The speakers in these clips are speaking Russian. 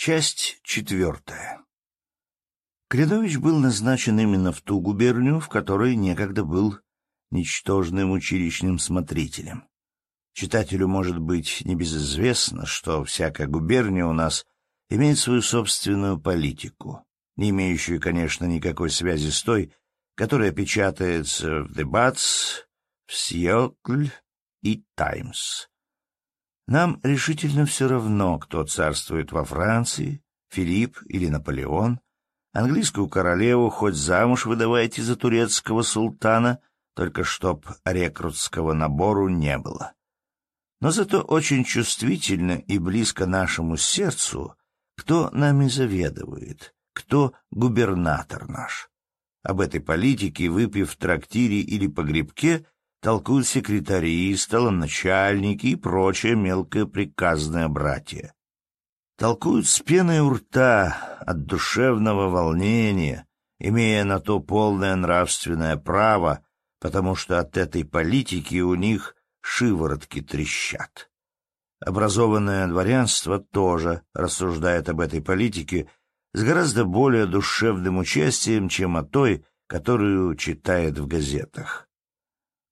Часть четвертая. Кленович был назначен именно в ту губернию, в которой некогда был ничтожным училищным смотрителем. Читателю может быть небезызвестно, что всякая губерния у нас имеет свою собственную политику, не имеющую, конечно, никакой связи с той, которая печатается в «Дебатс», в «Сьокль» и «Таймс». Нам решительно все равно, кто царствует во Франции, Филипп или Наполеон. Английскую королеву хоть замуж выдавайте за турецкого султана, только чтоб рекрутского набору не было. Но зато очень чувствительно и близко нашему сердцу, кто нами заведует, кто губернатор наш. Об этой политике, выпив в трактире или погребке, толкуют секретари, столоначальники и прочее мелкое приказное братья. Толкуют с пеной у рта от душевного волнения, имея на то полное нравственное право, потому что от этой политики у них шиворотки трещат. Образованное дворянство тоже рассуждает об этой политике с гораздо более душевным участием, чем о той, которую читает в газетах.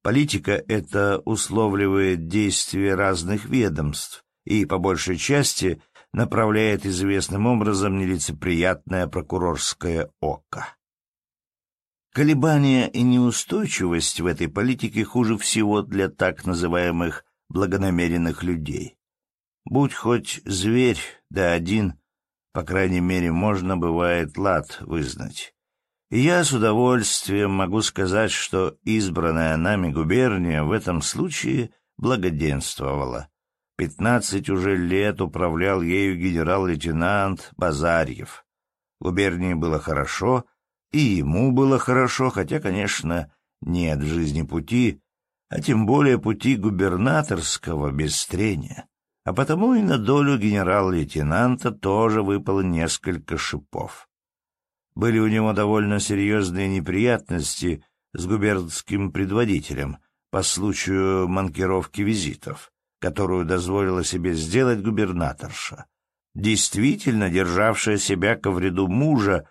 Политика — это условливает действия разных ведомств и, по большей части, направляет известным образом нелицеприятное прокурорское око. Колебания и неустойчивость в этой политике хуже всего для так называемых благонамеренных людей. Будь хоть зверь, да один, по крайней мере, можно, бывает, лад вызнать. Я с удовольствием могу сказать, что избранная нами губерния в этом случае благоденствовала. Пятнадцать уже лет управлял ею генерал-лейтенант Базарьев. Губернии было хорошо, и ему было хорошо, хотя, конечно, нет в жизни пути, а тем более пути губернаторского без трения. А потому и на долю генерал-лейтенанта тоже выпало несколько шипов. Были у него довольно серьезные неприятности с губернским предводителем по случаю манкировки визитов, которую дозволила себе сделать губернаторша, действительно державшая себя ко вреду мужа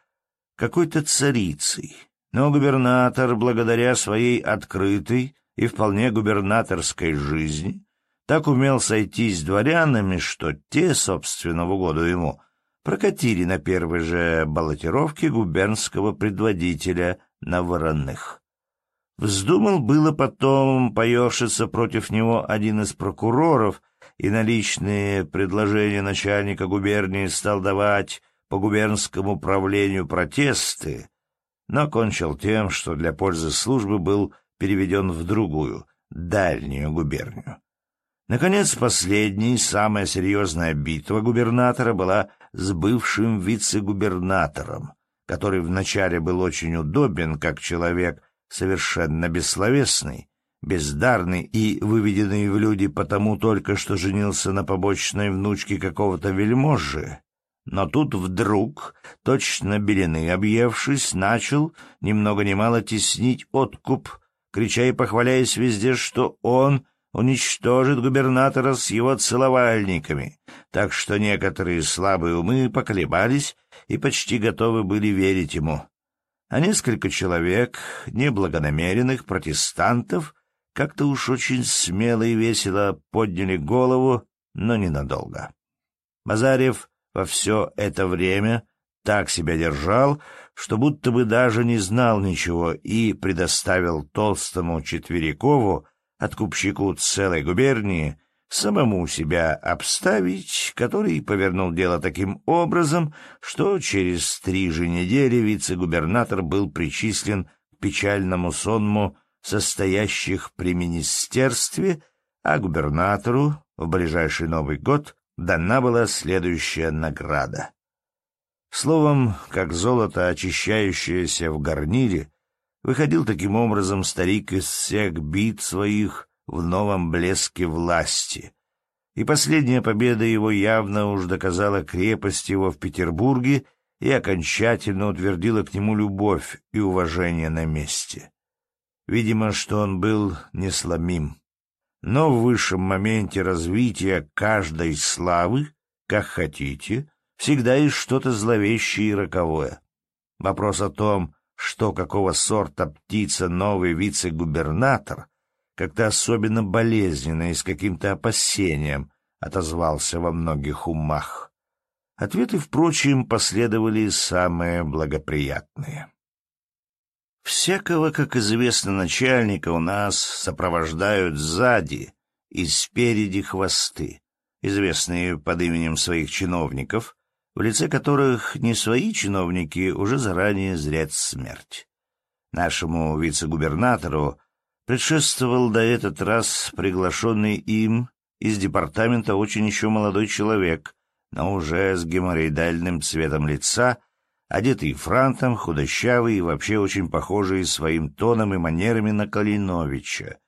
какой-то царицей. Но губернатор, благодаря своей открытой и вполне губернаторской жизни, так умел сойтись с дворянами, что те, собственно, в угоду ему, прокатили на первой же баллотировке губернского предводителя на вороных. Вздумал было потом поешиться против него один из прокуроров и на личные предложения начальника губернии стал давать по губернскому правлению протесты, но кончил тем, что для пользы службы был переведен в другую, дальнюю губернию. Наконец, последняя, самая серьезная битва губернатора была с бывшим вице-губернатором, который вначале был очень удобен, как человек совершенно бессловесный, бездарный и выведенный в люди потому только, что женился на побочной внучке какого-то вельможи. Но тут вдруг, точно белены объевшись, начал ни много мало теснить откуп, крича и похваляясь везде, что он — уничтожит губернатора с его целовальниками, так что некоторые слабые умы поколебались и почти готовы были верить ему. А несколько человек, неблагонамеренных протестантов, как-то уж очень смело и весело подняли голову, но ненадолго. Базарев во все это время так себя держал, что будто бы даже не знал ничего и предоставил толстому Четверикову откупщику целой губернии, самому себя обставить, который повернул дело таким образом, что через три же недели вице-губернатор был причислен к печальному сонму состоящих при министерстве, а губернатору в ближайший Новый год дана была следующая награда. Словом, как золото, очищающееся в гарнире, Выходил таким образом старик из всех бит своих в новом блеске власти. И последняя победа его явно уж доказала крепость его в Петербурге и окончательно утвердила к нему любовь и уважение на месте. Видимо, что он был несломим. Но в высшем моменте развития каждой славы, как хотите, всегда есть что-то зловещее и роковое. Вопрос о том, что какого сорта птица новый вице-губернатор, как-то особенно болезненно и с каким-то опасением отозвался во многих умах. Ответы, впрочем, последовали самые благоприятные. Всякого, как известно, начальника у нас сопровождают сзади и спереди хвосты, известные под именем своих чиновников, в лице которых не свои чиновники уже заранее зрят смерть. Нашему вице-губернатору предшествовал до этот раз приглашенный им из департамента очень еще молодой человек, но уже с геморроидальным цветом лица, одетый франтом, худощавый и вообще очень похожий своим тоном и манерами на Калиновича,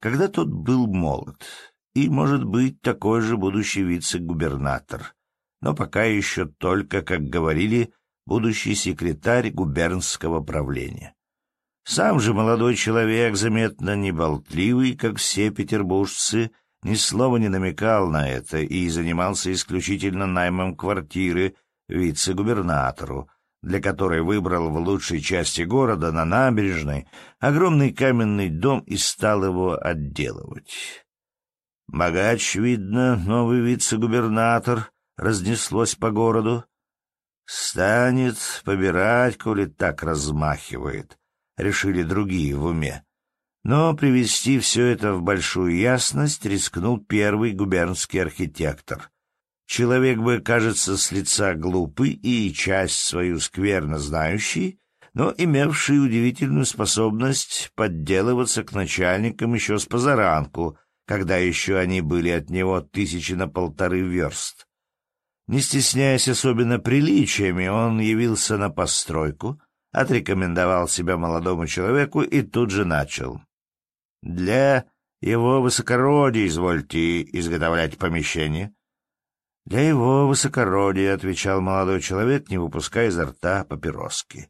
когда тот был молод, и, может быть, такой же будущий вице-губернатор, но пока еще только, как говорили, будущий секретарь губернского правления. Сам же молодой человек, заметно неболтливый, как все петербуржцы, ни слова не намекал на это и занимался исключительно наймом квартиры вице-губернатору, для которой выбрал в лучшей части города на набережной огромный каменный дом и стал его отделывать. Богач, видно, новый вице-губернатор, разнеслось по городу. Станет побирать, коли так размахивает, решили другие в уме. Но привести все это в большую ясность рискнул первый губернский архитектор. Человек бы, кажется, с лица глупый и часть свою скверно знающий, но имевший удивительную способность подделываться к начальникам еще с позаранку, когда еще они были от него тысячи на полторы верст. Не стесняясь особенно приличиями, он явился на постройку, отрекомендовал себя молодому человеку и тут же начал. «Для его высокородия извольте изготовлять помещение». «Для его высокородия», — отвечал молодой человек, не выпуская изо рта папироски.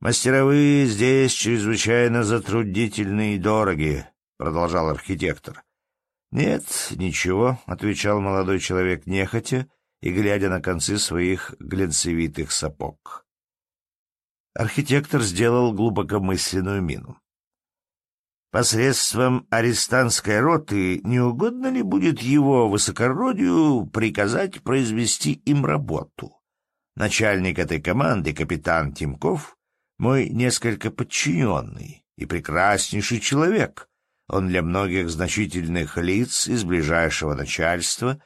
«Мастеровые здесь чрезвычайно затруднительны и дороги», — продолжал архитектор. «Нет, ничего», — отвечал молодой человек нехотя, — и глядя на концы своих глянцевитых сапог. Архитектор сделал глубокомысленную мину. Посредством арестантской роты не угодно ли будет его высокородию приказать произвести им работу? Начальник этой команды, капитан Тимков, мой несколько подчиненный и прекраснейший человек. Он для многих значительных лиц из ближайшего начальства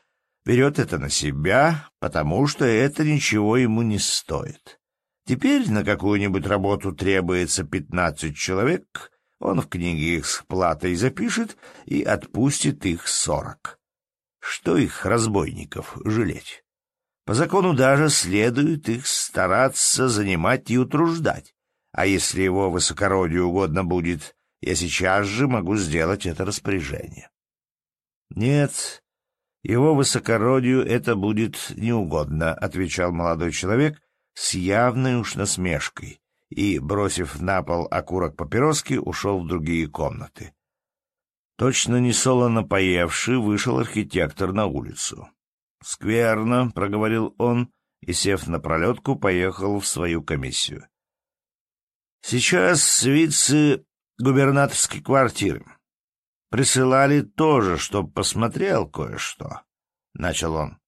берет это на себя, потому что это ничего ему не стоит. Теперь на какую-нибудь работу требуется пятнадцать человек, он в книге их с платой запишет и отпустит их сорок. Что их, разбойников, жалеть? По закону даже следует их стараться занимать и утруждать. А если его высокородию угодно будет, я сейчас же могу сделать это распоряжение. Нет, его высокородию это будет неугодно, — отвечал молодой человек с явной уж насмешкой и, бросив на пол окурок папироски, ушел в другие комнаты. Точно несолоно поевший, вышел архитектор на улицу. «Скверно», — проговорил он, и, сев на пролетку, поехал в свою комиссию. «Сейчас вице-губернаторской квартиры. Присылали тоже, чтоб посмотрел кое-что, — начал он.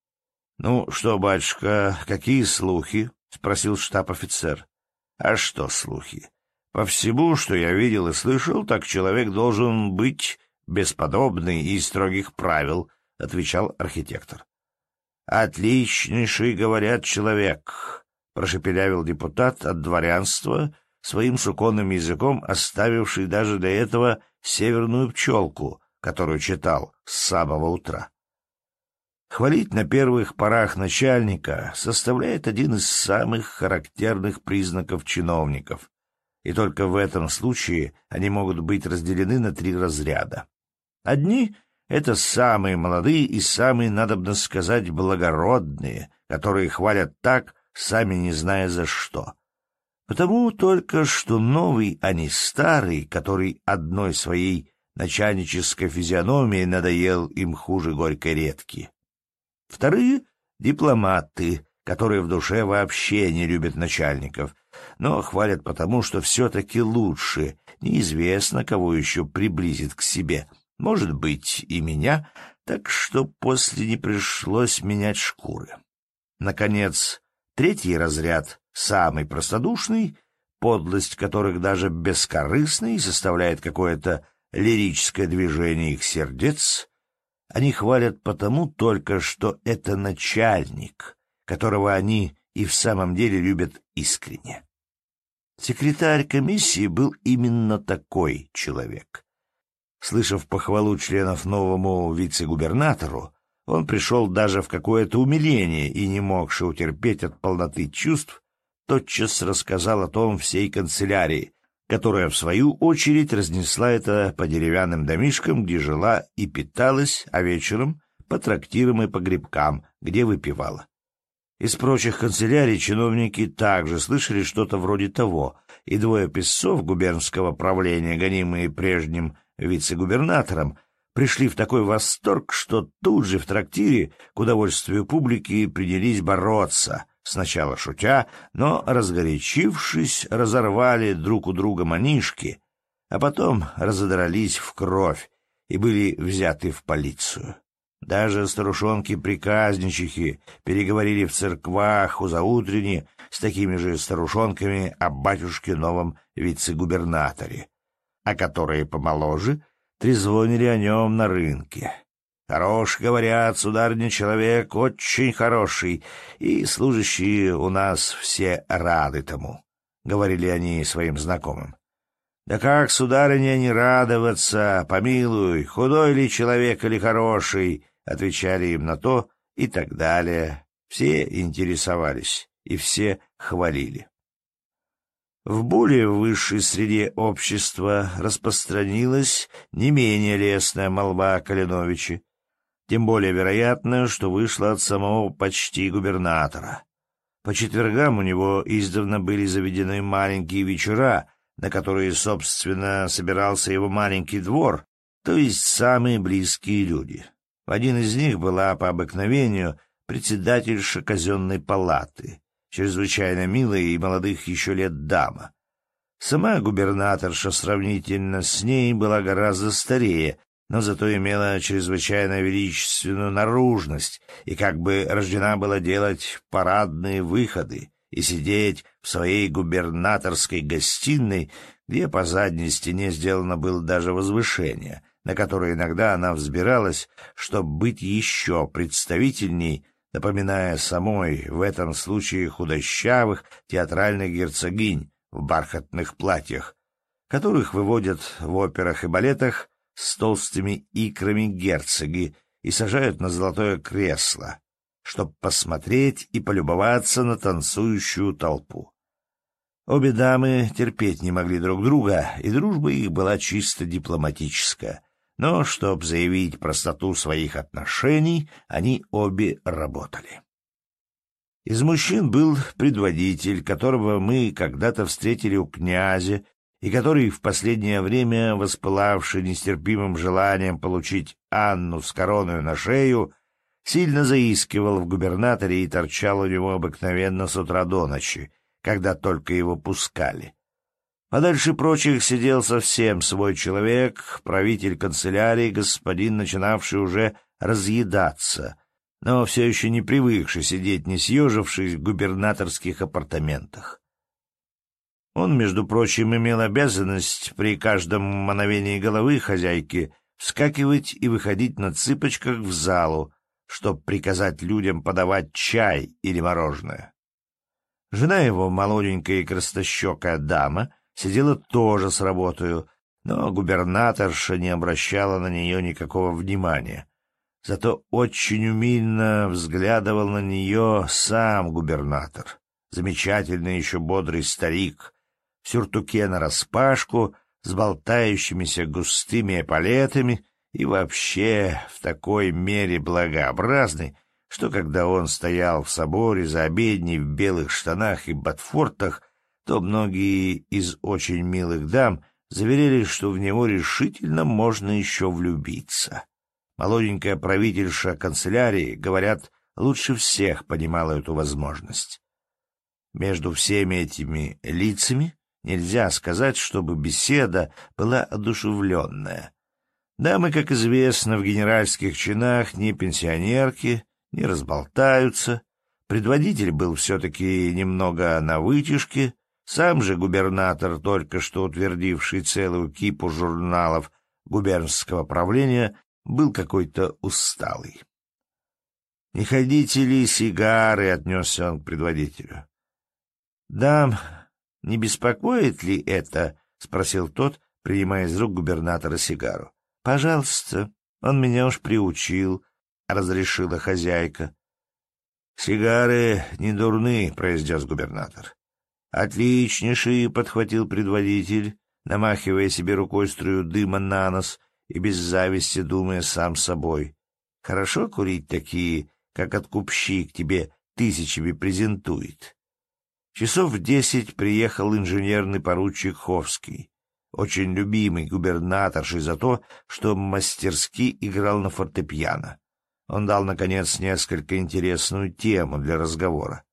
— Ну что, батюшка, какие слухи? — спросил штаб-офицер. — А что слухи? По всему, что я видел и слышал, так человек должен быть бесподобный и строгих правил, — отвечал архитектор. — Отличнейший, говорят, человек, — прошепелявил депутат от дворянства, своим суконным языком оставивший даже для этого северную пчелку, которую читал с самого утра. Хвалить на первых порах начальника составляет один из самых характерных признаков чиновников, и только в этом случае они могут быть разделены на три разряда. Одни — это самые молодые и самые, надобно сказать, благородные, которые хвалят так, сами не зная за что. Потому только что новый, а не старый, который одной своей начальнической физиономией надоел им хуже горькой редки. Вторые дипломаты, которые в душе вообще не любят начальников, но хвалят потому, что все-таки лучше, неизвестно, кого еще приблизит к себе. Может быть, и меня, так что после не пришлось менять шкуры. Наконец, третий разряд, самый простодушный, подлость которых даже бескорыстной составляет какое-то лирическое движение их сердец, они хвалят потому только, что это начальник, которого они и в самом деле любят искренне. Секретарь комиссии был именно такой человек. Слышав похвалу членов новому вице-губернатору, он пришел даже в какое-то умиление и, не могши утерпеть от полноты чувств, тотчас рассказал о том всей канцелярии, которая, в свою очередь, разнесла это по деревянным домишкам, где жила и питалась, а вечером — по трактирам и погребкам, где выпивала. Из прочих канцелярий чиновники также слышали что-то вроде того, и двое писцов губернского правления, гонимые прежним вице-губернатором, пришли в такой восторг, что тут же в трактире, к удовольствию публики, принялись бороться, сначала шутя, но, разгорячившись, разорвали друг у друга манишки, а потом разодрались в кровь и были взяты в полицию. Даже старушонки-приказничихи переговорили в церквах у заутренни с такими же старушонками о батюшке новом вице-губернаторе, а которые помоложе трезвонили о нем на рынке. Хорош, говорят, сударыня, человек очень хороший, и служащие у нас все рады тому, — говорили они своим знакомым. Да как, сударыня, не радоваться, помилуй, худой ли человек или хороший, отвечали им на то и так далее. Все интересовались и все хвалили. В более высшей среде общества распространилась не менее лестная молва о Калиновиче, тем более вероятно, что вышла от самого почти губернатора. По четвергам у него издавна были заведены маленькие вечера, на которые, собственно, собирался его маленький двор, то есть самые близкие люди. В один из них была по обыкновению председательша казенной палаты, чрезвычайно милая и молодых еще лет дама. Сама губернаторша сравнительно с ней была гораздо старее, но зато имела чрезвычайно величественную наружность и как бы рождена была делать парадные выходы и сидеть в своей губернаторской гостиной, где по задней стене сделано было даже возвышение, на которой иногда она взбиралась, чтобы быть еще представительней, напоминая самой, в этом случае худощавых театральных герцогинь в бархатных платьях, которых выводят в операх и балетах с толстыми икрами герцоги и сажают на золотое кресло, чтобы посмотреть и полюбоваться на танцующую толпу. Обе дамы терпеть не могли друг друга, и дружба их была чисто дипломатическая — но, чтобы заявить простоту своих отношений, они обе работали. Из мужчин был предводитель, которого мы когда-то встретили у князя, и который в последнее время, воспылавший нестерпимым желанием получить Анну с короной на шею, сильно заискивал в губернаторе и торчал у него обыкновенно с утра до ночи, когда только его пускали. Подальше прочих сидел совсем свой человек, правитель канцелярии, господин, начинавший уже разъедаться, но все еще не привыкший сидеть, не съежившись в губернаторских апартаментах. Он, между прочим, имел обязанность при каждом мановении головы хозяйки вскакивать и выходить на цыпочках в залу, чтобы приказать людям подавать чай или мороженое. Жена его, молоденькая и крастощекая дама, сидела тоже с работою, но губернаторша не обращала на нее никакого внимания. Зато очень умильно взглядывал на нее сам губернатор, замечательный еще бодрый старик, сюртуке нараспашку, с болтающимися густыми эполетами и вообще в такой мере благообразный, что когда он стоял в соборе за обедней в белых штанах и ботфортах, то многие из очень милых дам заверили, что в него решительно можно еще влюбиться. Молоденькая правительша канцелярии, говорят, лучше всех понимала эту возможность. Между всеми этими лицами нельзя сказать, чтобы беседа была одушевленная. Дамы, как известно, в генеральских чинах ни пенсионерки, не разболтаются. Предводитель был все-таки немного на вытяжке, сам же губернатор, только что утвердивший целую кипу журналов губернского правления, был какой-то усталый. «Не ходите ли сигары?» — отнесся он к предводителю. «Дам, не беспокоит ли это?» — спросил тот, принимая из рук губернатора сигару. «Пожалуйста, он меня уж приучил», — разрешила хозяйка. «Сигары не дурны», — произнес губернатор. «Отличнейший», — подхватил предводитель, намахивая себе рукой струю дыма на нос и без зависти думая сам собой. «Хорошо курить такие, как откупщик тебе тысячами презентует». Часов в десять приехал инженерный поручик Ховский, очень любимый губернаторший за то, что мастерски играл на фортепиано. Он дал, наконец, несколько интересную тему для разговора.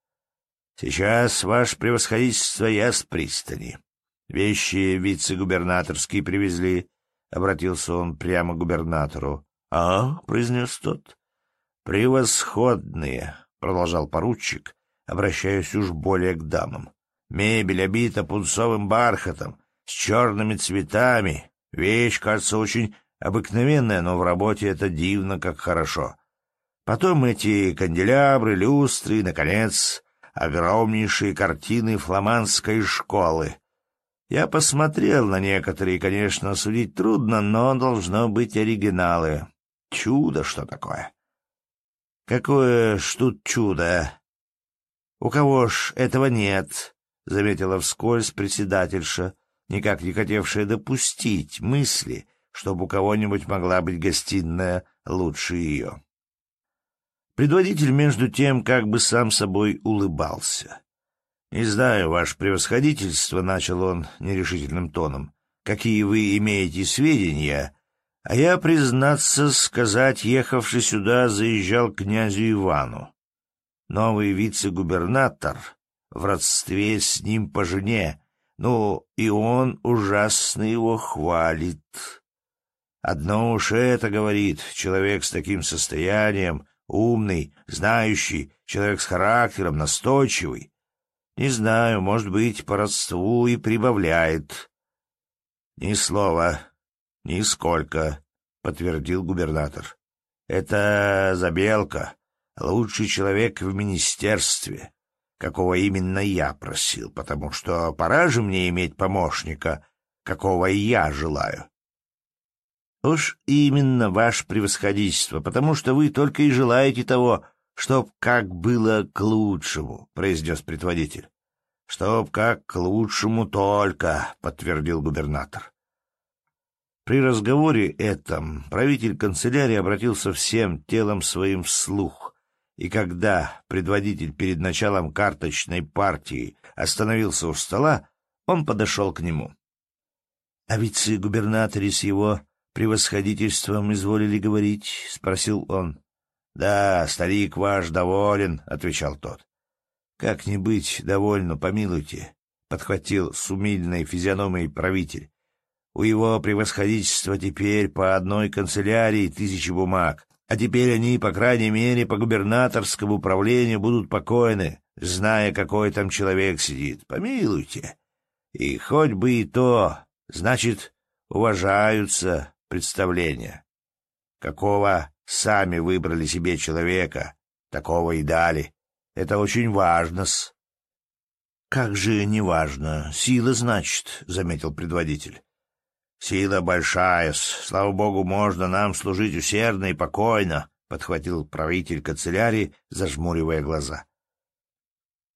«Сейчас, ваше превосходительство, я с пристани. Вещи вице-губернаторские привезли», — обратился он прямо к губернатору. «А?» — произнес тот. «Превосходные», — продолжал поручик, обращаясь уж более к дамам. «Мебель обита пунцовым бархатом, с черными цветами. Вещь, кажется, очень обыкновенная, но в работе это дивно, как хорошо. Потом эти канделябры, люстры и, наконец, огромнейшие картины фламандской школы. Я посмотрел на некоторые, конечно, судить трудно, но должно быть оригиналы. Чудо что такое. Какое ж тут чудо? У кого ж этого нет? — заметила вскользь председательша, никак не хотевшая допустить мысли, чтобы у кого-нибудь могла быть гостиная лучше ее. Предводитель, между тем, как бы сам собой улыбался. «Не знаю, ваше превосходительство», — начал он нерешительным тоном, — «какие вы имеете сведения, а я, признаться, сказать, ехавший сюда, заезжал к князю Ивану. Новый вице-губернатор в родстве с ним по жене, ну, и он ужасно его хвалит. Одно уж это говорит, человек с таким состоянием — Умный, знающий, человек с характером, настойчивый. Не знаю, может быть, по родству и прибавляет. — Ни слова, нисколько, — подтвердил губернатор. — Это Забелка, лучший человек в министерстве, какого именно я просил, потому что пора же мне иметь помощника, какого я желаю. Уж именно ваше превосходительство, потому что вы только и желаете того, чтоб как было к лучшему, — произнес предводитель. — Чтоб как к лучшему только, — подтвердил губернатор. При разговоре этом правитель канцелярии обратился всем телом своим вслух, и когда предводитель перед началом карточной партии остановился у стола, он подошел к нему. — А вице-губернаторе с его превосходительством изволили говорить? — спросил он. — Да, старик ваш доволен, — отвечал тот. — Как не быть довольно, помилуйте, — подхватил с умильной физиономией правитель. У его превосходительства теперь по одной канцелярии тысячи бумаг, а теперь они, по крайней мере, по губернаторскому управлению будут покойны, зная, какой там человек сидит. Помилуйте. И хоть бы и то, значит, уважаются, представления. Какого сами выбрали себе человека, такого и дали. Это очень важно-с. — Как же не важно. Сила, значит, — заметил предводитель. — Сила большая, слава богу, можно нам служить усердно и покойно, — подхватил правитель канцелярии, зажмуривая глаза.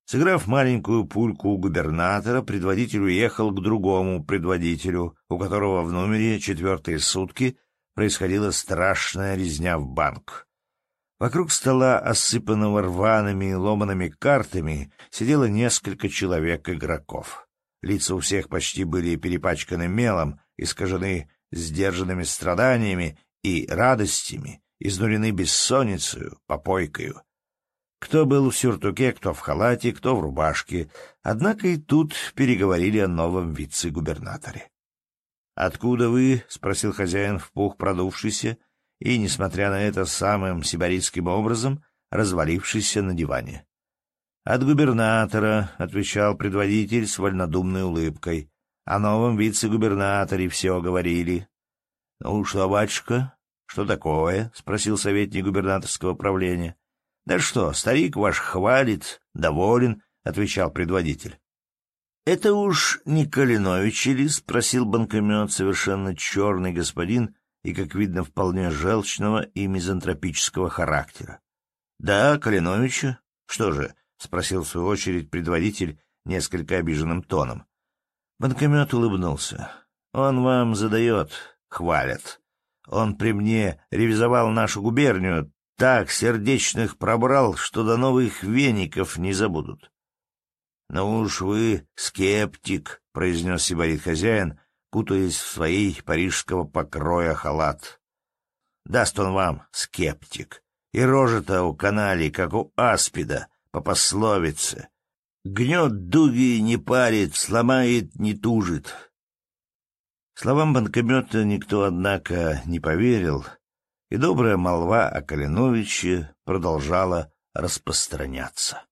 Сыграв маленькую пульку у губернатора, предводитель уехал к другому предводителю, у которого в номере четвертые сутки происходила страшная резня в банк. Вокруг стола, осыпанного рваными и ломанными картами, сидело несколько человек-игроков. Лица у всех почти были перепачканы мелом, искажены сдержанными страданиями и радостями, изнурены бессонницей, попойкою. Кто был в сюртуке, кто в халате, кто в рубашке. Однако и тут переговорили о новом вице-губернаторе. «Откуда вы?» — спросил хозяин в пух продувшийся и, несмотря на это, самым сибаритским образом развалившийся на диване. «От губернатора», — отвечал предводитель с вольнодумной улыбкой. «О новом вице-губернаторе все говорили». «Ну что, батюшка, что такое?» — спросил советник губернаторского правления. «Да что, старик ваш хвалит, доволен», — отвечал предводитель. «Это уж не Калинович или?» — спросил банкомет, совершенно черный господин и, как видно, вполне желчного и мизантропического характера. «Да, Калиновича. Что же?» — спросил в свою очередь предводитель несколько обиженным тоном. Банкомет улыбнулся. «Он вам задаст, хвалят. Он при мне ревизовал нашу губернию, так сердечных пробрал, что до новых веников не забудут. — Ну уж вы скептик, — произнес сибарит хозяин, кутаясь в свой парижского покроя халат. — Даст он вам, скептик. И рожа-то у канальи, как у аспида, по пословице. Гнет дуги не парит, сломает не тужит. Словам банкомета никто, однако, не поверил — и добрая молва о Калиновиче продолжала распространяться.